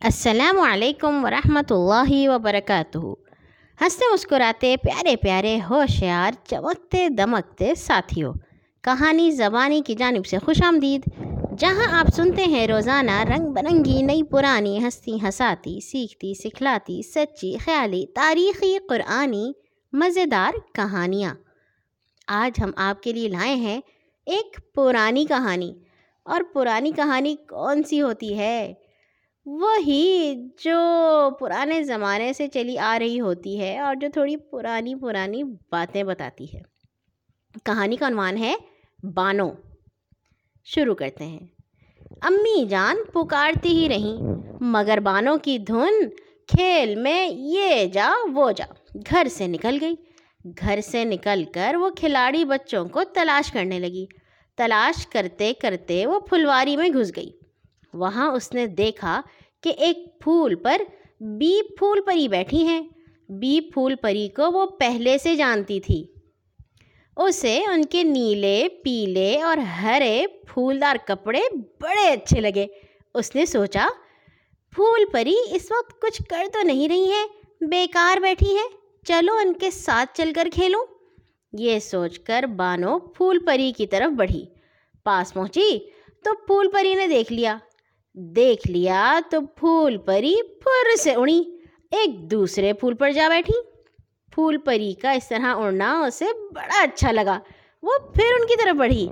السلام علیکم ورحمۃ اللہ وبرکاتہ۔ ہنستے مسکراتے پیارے پیارے ہوشیار، چمکتے دمکتے ساتھیوں، کہانی زبانی کی جانب سے خوش آمدید۔ جہاں آپ سنتے ہیں روزانہ رنگ برنگی نئی پرانی ہستی ہساتی سیکھتی سکھلاتی، سچی خیالی، تاریخی، قرآنی، مزیدار کہانیاں۔ آج ہم آپ کے لیے لائے ہیں ایک پرانی کہانی۔ اور پرانی کہانی کون سی ہوتی ہے؟ وہی جو پرانے زمانے سے چلی آ رہی ہوتی ہے اور جو تھوڑی پرانی پرانی باتیں بتاتی ہے۔ کہانی کا عنوان ہے بانو۔ شروع کرتے ہیں۔ امی جان پکارتی ہی رہیں، مگر بانوں کی دھن، کھیل میں یہ جا، وہ جا۔ گھر سے نکل گئی۔ گھر سے نکل کر وہ کھلاڑی بچوں کو تلاش کرنے لگی۔ تلاش کرتے کرتے وہ پھلواری میں گھس گئی۔ وہاں اس نے دیکھا کہ ایک پھول پر بی پھول پری بیٹھی ہیں۔ بی پھول پری کو وہ پہلے سے جانتی تھی۔ اسے ان کے نیلے، پیلے اور ہرے پھولدار کپڑے بڑے اچھے لگے۔ اس نے سوچا، پھول پری اس وقت کچھ کر تو نہیں رہی ہے، بیکار بیٹھی ہے۔ چلو ان کے ساتھ چل کر کھیلوں۔ یہ سوچ کر بانو پھول پری کی طرف بڑھی۔ پاس پہنچی تو پھول پری نے دیکھ لیا۔ دیکھ لیا تو پھول پری پھر سے اڑی۔ ایک دوسرے پھول پر جا بیٹھی۔ پھول پری کا اس طرح اڑنا اسے بڑا اچھا لگا۔ وہ پھر ان کی طرف بڑھی۔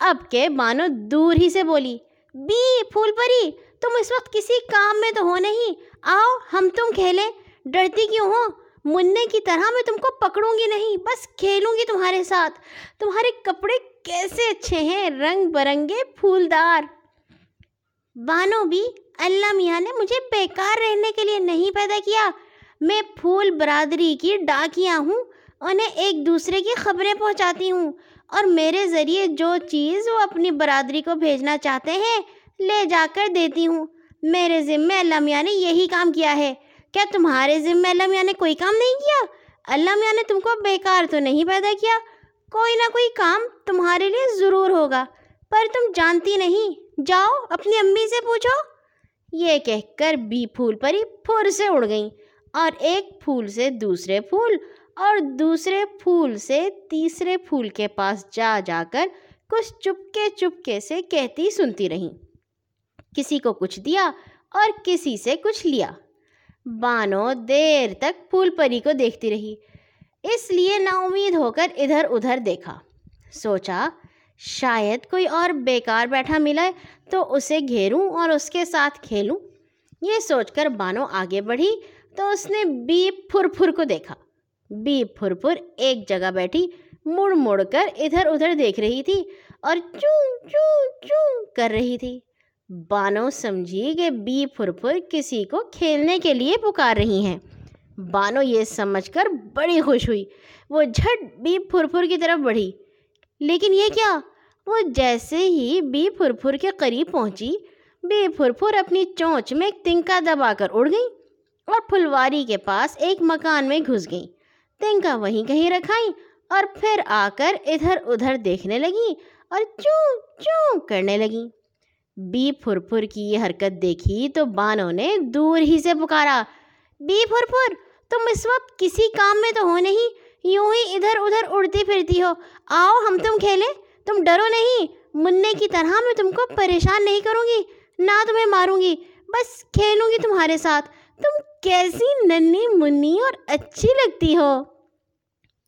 اب کے بانو دور ہی سے بولی، بی، پھول پری، تم اس وقت کسی کام میں تو ہو نہیں۔ آؤ، ہم تم کھیلیں۔ ڈرتی کیوں ہو؟ منع کی طرح میں تم کو پکڑوں گی نہیں، بس کھیلوں گی تمہارے ساتھ۔ تمہارے کپڑے کیسے اچھے ہیں؟ رنگ برنگے پھولدار۔ بانو بھی اللہ میاں نے مجھے بیکار رہنے کے لیے نہیں پیدا کیا۔ میں پھول برادری کی ڈاکیاں ہوں، انہیں ایک دوسرے کی خبریں پہنچاتی ہوں اور میرے ذریعے جو چیز وہ اپنی برادری کو بھیجنا چاہتے ہیں، لے جا کر دیتی ہوں۔ میرے ذمے اللہ میاں نے یہی کام کیا ہے۔ کیا تمہارے ذمے اللہ میاں نے کوئی کام نہیں کیا؟ اللہ میاں نے تم کو بیکار تو نہیں پیدا کیا۔ کوئی نہ کوئی کام تمہارے لیے ضرور ہوگا، پر تم جانتی نہیں۔ جاؤ، اپنی امی سے پوچھو۔ یہ کہہ کر بی پھول پری پھر سے اڑ گئیں۔ اور ایک پھول سے دوسرے پھول اور دوسرے پھول سے تیسرے پھول کے پاس جا جا کر کچھ چپکے چپکے سے کہتی سنتی رہیں۔ کسی کو کچھ دیا اور کسی سے کچھ لیا۔ بانو دیر تک پھول پری کو دیکھتی رہی۔ اس لیے نا امید ہو کر ادھر ادھر دیکھا۔ سوچا شاید کوئی اور بیکار بیٹھا ملا تو اسے گھیروں اور اس کے ساتھ کھیلوں۔ یہ سوچ کر بانو آگے بڑھی تو اس نے بی پھر پھر کو دیکھا۔ بی پھر پھر ایک جگہ بیٹھی، مڑ مڑ کر ادھر ادھر دیکھ رہی تھی اور چوں چوں چوں کر رہی تھی۔ بانو سمجھی کہ بی پھر پھر کسی کو کھیلنے کے لیے پکار رہی ہیں۔ بانو یہ سمجھ کر بڑی خوش ہوئی۔ وہ جھٹ بی پھر پھر کی طرف بڑھی۔ لیکن یہ کیا؟ وہ جیسے ہی بی پھر پھر کے قریب پہنچی، بی پھر پھر اپنی چونچ میں ایک تنکا دبا کر اڑ گئی اور پھلواری کے پاس ایک مکان میں گھس گئی۔ تنکا وہیں کہیں رکھائی اور پھر آ کر ادھر ادھر دیکھنے لگی اور چوں چوں کرنے لگی۔ بی پھر پھر کی یہ حرکت دیکھی تو بانو نے دور ہی سے پکارا۔ بی پھر پھر تم اس وقت کسی کام میں تو ہو نہیں، یوں ہی ادھر ادھر اڑتی پھرتی ہو۔ آؤ ہم تم کھیلیں۔ تم ڈرو نہیں منع کی طرح میں تم کو پریشان نہیں کروں گی، نہ تمہیں ماروں گی، بس کھیلوں گی تمہارے ساتھ۔ تم کیسی ننی منی اور اچھی لگتی ہو۔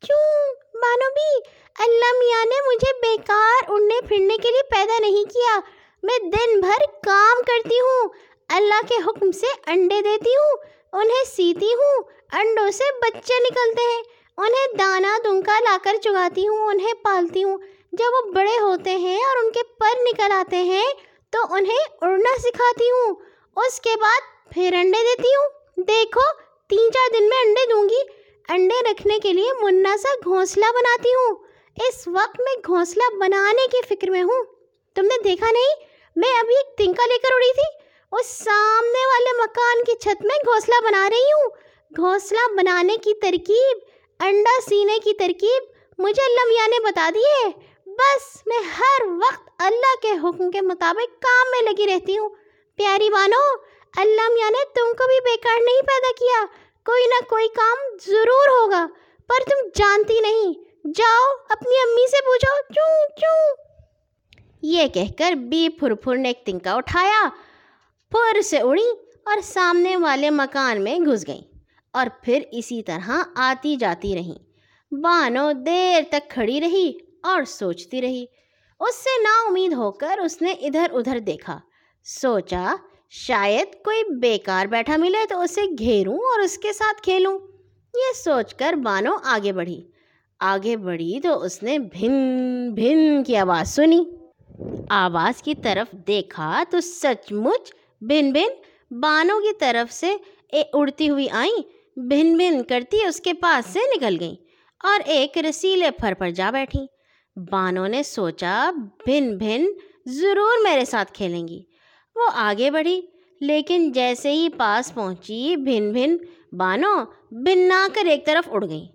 کیوں؟ مانو بھی، اللہ میاں نے مجھے بیکار اڑنے پھرنے کے لیے پیدا نہیں کیا۔ میں دن بھر کام کرتی ہوں، اللہ کے حکم سے انڈے دیتی ہوں، انہیں سیتی ہوں، انڈوں سے بچے نکلتے ہیں۔ انہیں دانا دنکا لا کر چگاتی ہوں، انہیں پالتی ہوں۔ جب وہ بڑے ہوتے ہیں اور ان کے پر نکل آتے ہیں، تو انہیں اڑنا سکھاتی ہوں۔ اس کے بعد پھر انڈے دیتی ہوں۔ دیکھو، تین چار دن میں انڈے دوں گی۔ انڈے رکھنے کے لیے منا سا گھونسلہ بناتی ہوں۔ اس وقت میں گھونسلہ بنانے کی فکر میں ہوں۔ تم نے دیکھا نہیں؟ میں ابھی ایک تنکا لے کر اڑی تھی۔ اس سامنے والے مکان کی چھت میں گھونسلہ بنا رہی ہوں۔ گھونسلہ بنانے کی ترکیب، انڈا سینے کی ترکیب مجھے اللہ میاں نے بتا دی ہے۔ بس میں ہر وقت اللہ کے حکم کے مطابق کام میں لگی رہتی ہوں۔ پیاری بانو، اللہ میاں نے تم کو بھی بیکار نہیں پیدا کیا۔ کوئی نہ کوئی کام ضرور ہوگا، پر تم جانتی نہیں۔ جاؤ، اپنی امی سے پوچھو۔ چوں چوں۔ یہ کہہ کر بی پھر پھر نے ایک تنکا اٹھایا۔ پھر سے اڑی اور سامنے والے مکان میں گھس گئیں۔ اور پھر اسی طرح آتی جاتی رہیں۔ بانو، دیر تک کھڑی رہی۔ اور سوچتی رہی۔ اس سے نا امید ہو کر اس نے ادھر ادھر دیکھا۔ سوچا، شاید کوئی بیکار بیٹھا ملے تو اسے گھیروں اور اس کے ساتھ کھیلوں۔ یہ سوچ کر بانو آگے بڑھی۔ آگے بڑھی تو اس نے بھن بھن کی آواز سنی۔ آواز کی طرف دیکھا تو سچ مچ بھن بھن۔ بانو کی طرف سے اڑتی ہوئی آئیں، بھن بھن کرتی اس کے پاس سے نکل گئیں اور ایک رسیلے پھر پر جا بیٹھیں۔ بانو نے سوچا، بھن بھن ضرور میرے ساتھ کھیلیں گی۔ وہ آگے بڑھی، لیکن جیسے ہی پاس پہنچی، بھن بھن بانو بنا کر ایک طرف اڑ گئیں۔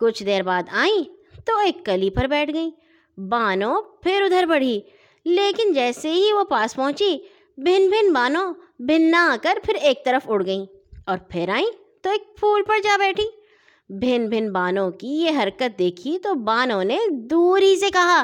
کچھ دیر بعد آئیں تو ایک کلی پر بیٹھ گئیں۔ بانو پھر ادھر بڑھی، لیکن جیسے ہی وہ پاس پہنچی، بھن بھن بانو بھنا آ کر پھر ایک طرف اڑ گئیں۔ اور پھر آئیں تو ایک پھول پر جا بیٹھی۔ بھن بھن بانو کی یہ حرکت دیکھی تو بانو نے دور ہی سے کہا،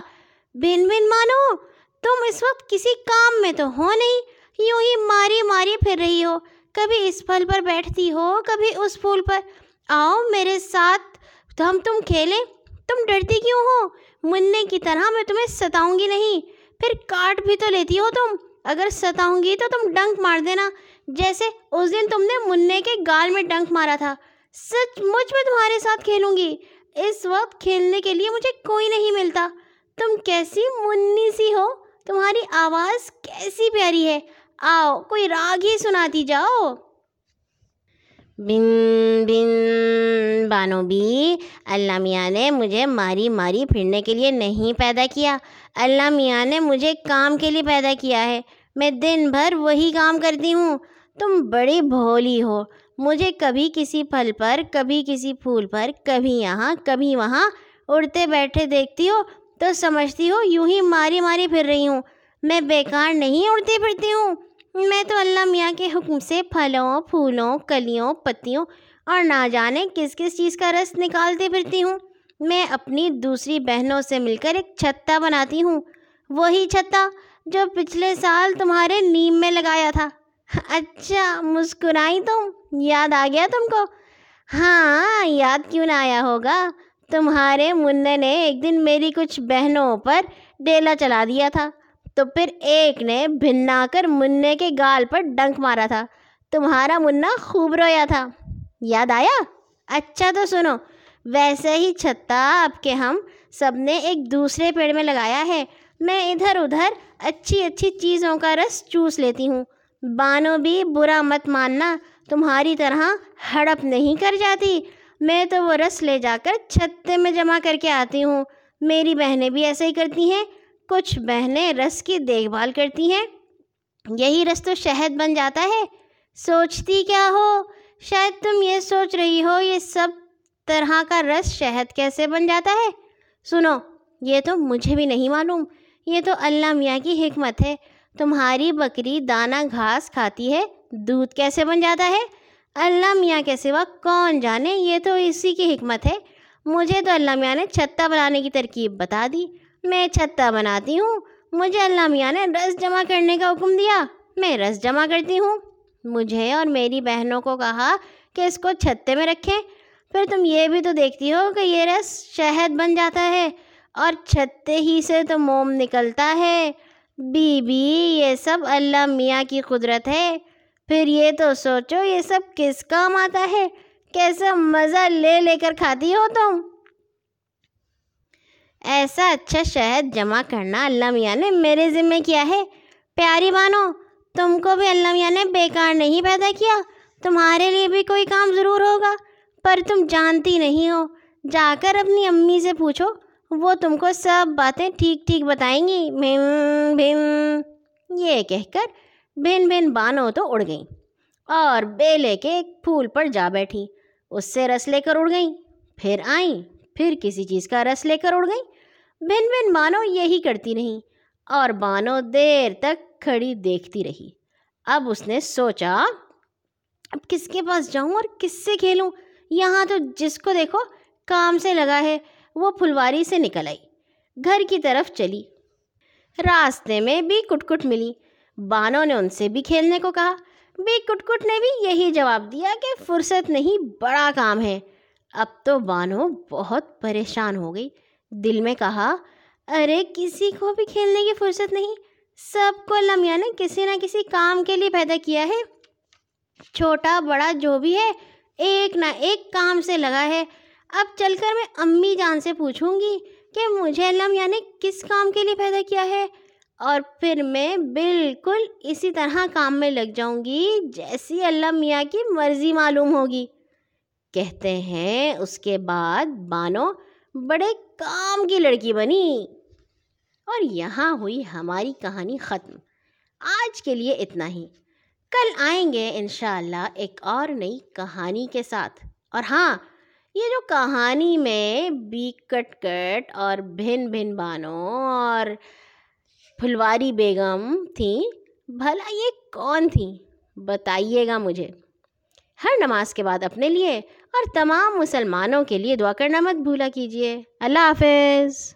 بھن بھن بانو، تم اس وقت کسی کام میں تو ہو نہیں، یوں ہی ماری ماری پھر رہی ہو۔ کبھی اس پھل پر بیٹھتی ہو، کبھی اس پھول پر۔ آؤ میرے ساتھ تو ہم تم کھیلیں۔ تم ڈرتی کیوں ہو؟ مننے کی طرح میں تمہیں ستاؤں گی نہیں۔ پھر کاٹ بھی تو لیتی ہو تم۔ اگر ستاؤں گی تو تم ڈنک مار دینا۔ جیسے اس دن تم نے منع کے گال میں ڈنک مارا تھا۔ سچ مجھ میں تمہارے ساتھ کھیلوں گی۔ اس وقت کھیلنے کے لیے مجھے کوئی نہیں ملتا۔ تم کیسی منی سی ہو۔ تمہاری آواز کیسی پیاری ہے۔ آؤ، کوئی راگ ہی سناتی جاؤ۔ بن بن، بانو بھی اللہ میاں نے مجھے ماری ماری پھرنے کے لیے نہیں پیدا کیا۔ اللہ میاں نے مجھے کام کے لیے پیدا کیا ہے۔ میں دن بھر وہی کام کرتی ہوں۔ تم بڑی بھولی ہو۔ مجھے کبھی کسی پھل پر، کبھی کسی پھول پر، کبھی یہاں، کبھی وہاں اڑتے بیٹھے دیکھتی ہو تو سمجھتی ہو یوں ہی ماری ماری پھر رہی ہوں۔ میں بیکار نہیں اڑتی پھرتی ہوں۔ میں تو اللہ میاں کے حکم سے پھلوں، پھولوں، کلیوں، پتیوں اور نہ جانے کس کس چیز کا رس نکالتے پھرتی ہوں۔ میں اپنی دوسری بہنوں سے مل کر ایک چھتا بناتی ہوں۔ وہی چھتا جو پچھلے سال تمہارے نیم میں لگایا تھا۔ اچھا مسکرائی تم۔ یاد آ گیا تم کو؟ ہاں یاد کیوں نہ آیا ہوگا۔ تمہارے منع نے ایک دن میری کچھ بہنوں پر ڈیلا چلا دیا تھا۔ تو پھر ایک نے بھنا کر منع کے گال پر ڈنک مارا تھا۔ تمہارا منا خوب رویا تھا۔ یاد آیا؟ اچھا تو سنو، ویسے ہی چھتا اب کے ہم سب نے ایک دوسرے پیڑ میں لگایا ہے۔ میں ادھر ادھر اچھی اچھی چیزوں کا رس چوس لیتی ہوں۔ بانو بھی برا مت ماننا۔ تمہاری طرح ہڑپ نہیں کر جاتی۔ میں تو وہ رس لے جا کر چھتے میں جمع کر کے آتی ہوں۔ میری بہنیں بھی ایسے ہی کرتی ہیں۔ کچھ بہنیں رس کی دیکھ بھال کرتی ہیں۔ یہی رس تو شہد بن جاتا ہے۔ سوچتی کیا ہو؟ شاید تم یہ سوچ رہی ہو، یہ سب طرح کا رس شہد کیسے بن جاتا ہے؟ سنو، یہ تو مجھے بھی نہیں معلوم۔ یہ تو اللہ میاں کی حکمت ہے۔ تمہاری بکری دانہ گھاس کھاتی ہے۔ دودھ کیسے بن جاتا ہے؟ اللہ میاں کے سوا کون جانے؟ یہ تو اسی کی حکمت ہے۔ مجھے تو اللہ میاں نے چھتا بنانے کی ترکیب بتا دی۔ میں چھتا بناتی ہوں۔ مجھے اللہ میاں نے رس جمع کرنے کا حکم دیا۔ میں رس جمع کرتی ہوں۔ مجھے اور میری بہنوں کو کہا کہ اس کو چھتے میں رکھیں۔ پھر تم یہ بھی تو دیکھتی ہو کہ یہ رس شہد بن جاتا ہے۔ اور چھتے ہی سے تو موم نکلتا ہے۔ بی بی، یہ سب اللہ میاں کی قدرت ہے۔ پھر یہ تو سوچو یہ سب کس کام آتا ہے؟ کیسا مزہ لے لے کر کھاتی ہو تم؟ ایسا اچھا شہد جمع کرنا اللہ میاں نے میرے ذمے کیا ہے۔ پیاری مانو، تم کو بھی اللہ میاں نے بیکار نہیں پیدا کیا۔ تمہارے لیے بھی کوئی کام ضرور ہوگا، پر تم جانتی نہیں ہو۔ جا کر اپنی امی سے پوچھو، وہ تم کو سب باتیں ٹھیک ٹھیک بتائیں گی۔ بھن بھن یہ کہہ کر بھن بھن بانو تو اڑ گئیں اور بے لے کے ایک پھول پر جا بیٹھی۔ اس سے رس لے کر اڑ گئیں، پھر آئیں، پھر کسی چیز کا رس لے کر اڑ گئیں۔ بھن بھن بانو یہی کرتی رہیں اور بانو دیر تک کھڑی دیکھتی رہی۔ اب اس نے سوچا، اب کس کے پاس جاؤں اور کس سے کھیلوں؟ یہاں تو جس کو دیکھو، کام سے لگا ہے، وہ پھلواری سے نکل آئی، گھر کی طرف چلی۔ راستے میں بھی کٹ کٹ ملی۔ بانو نے ان سے بھی کھیلنے کو کہا۔ بی کٹ کٹ نے بھی یہی جواب دیا کہ فرصت نہیں، بڑا کام ہے۔ اب تو بانو بہت پریشان ہو گئی۔ دل میں کہا، ارے، کسی کو بھی کھیلنے کی فرصت نہیں۔ سب کو لمیا نے کسی نہ کسی کام کے لیے پیدا کیا ہے۔ چھوٹا، بڑا جو بھی ہے، ایک نہ ایک کام سے لگا ہے۔ اب چل کر میں امی جان سے پوچھوں گی کہ مجھے علم یعنی کس کام کے لیے پیدا کیا ہے؟ اور پھر میں بالکل اسی طرح کام میں لگ جاؤں گی جیسی اللہ میاں کی مرضی معلوم ہوگی۔ کہتے ہیں اس کے بعد بانو بڑے کام کی لڑکی بنی۔ اور یہاں ہوئی ہماری کہانی ختم۔ آج کے لیے اتنا ہی۔ کل آئیں گے انشاءاللہ ایک اور نئی کہانی کے ساتھ۔ اور ہاں یہ جو کہانی میں بی کٹ کٹ اور بھن بھن بانو اور پھلواری بیگم تھیں، بھلا یہ کون تھیں؟ بتائیے گا مجھے۔ ہر نماز کے بعد اپنے لیے اور تمام مسلمانوں کے لیے دعا کرنا مت بھولا کیجیے۔ اللہ حافظ۔